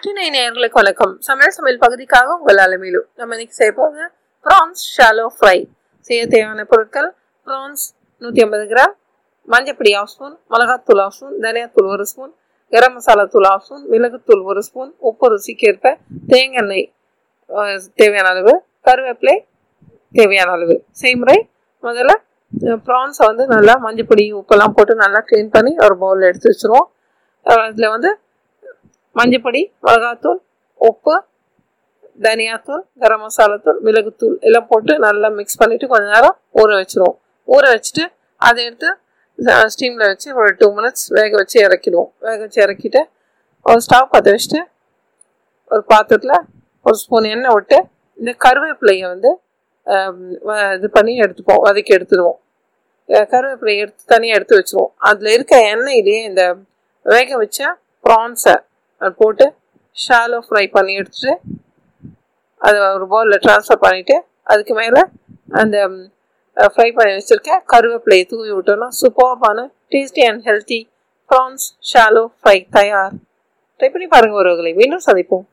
நாட்டினை நேர்களுக்கு வணக்கம். சமையல் சமையல் பகுதிக்காக உங்கள் அலமையிலும் நம்ம இன்னைக்கு செய்ய போகிறது ப்ரான்ஸ் ஷாலோ ஃப்ரை செய்ய தேவையான பொருட்கள் ப்ரான்ஸ் நூற்றி ஐம்பது கிராம் மஞ்சப்பொடி ஆஃப் ஸ்பூன் மிளகாத்தூள் ஆஃப் ஸ்பூன் தனியாத்தூள் ஒரு ஸ்பூன் கரம் மசாலா தூள் ஆஃப் ஸ்பூன் மிளகுத்தூள் ஒரு ஸ்பூன் உப்பு ருசிக்கேற்ப தேங்காய் எண்ணெய் தேவையான அளவு கருவேப்பிலை தேவையான அளவு. செய்முறை முதல்ல ப்ரான்ஸை வந்து நல்லா மஞ்சப்பொடி உப்பெல்லாம் போட்டு நல்லா க்ளீன் பண்ணி ஒரு பவுலில் எடுத்து வச்சுருவோம். அதில் வந்து மஞ்சப்பொடி மிளகாத்தூள் உப்பு தனியாத்தூள் கரம் மசாலாத்தூள் மிளகுத்தூள் எல்லாம் போட்டு நல்லா மிக்ஸ் பண்ணிவிட்டு கொஞ்ச நேரம் ஊற வச்சுருவோம் ஊற வச்சுட்டு அதை எடுத்து ஸ்டீமில் வச்சு ஒரு டூ மினிட்ஸ் வேக வச்சு இறக்கிடுவோம் வேக வச்சு இறக்கிட்டு ஒரு ஸ்டவ் பற்ற வச்சுட்டு ஒரு பாத்திரத்தில் ஒரு ஸ்பூன் எண்ணெய் விட்டு இந்த கருவேப்பிலையை வந்து வ- இது பண்ணி எடுத்துப்போம் வதக்கி எடுத்துடுவோம் கருவேப்பிலையை எடுத்து தனியாக எடுத்து வச்சுருவோம் அதில் இருக்க எண்ணெயிலேயே இந்த வேக வச்ச ப்ரான்ஸை போட்டு ஷாலோ ஃப்ரை பண்ணி எடுத்துட்டு அதை ஒரு பவுலில் ட்ரான்ஸ்ஃபர் பண்ணிவிட்டு அதுக்கு மேலே அந்த ஃப்ரை பண்ணி வச்சுருக்க கருவேப்பிலையை தூவி விட்டோம்னா சூப்பர்பான tasty and healthy prawns shallow fry தயார். ட்ரை பண்ணி பாருங்கள் ஒருவர்களை மீண்டும் சந்திப்போம்.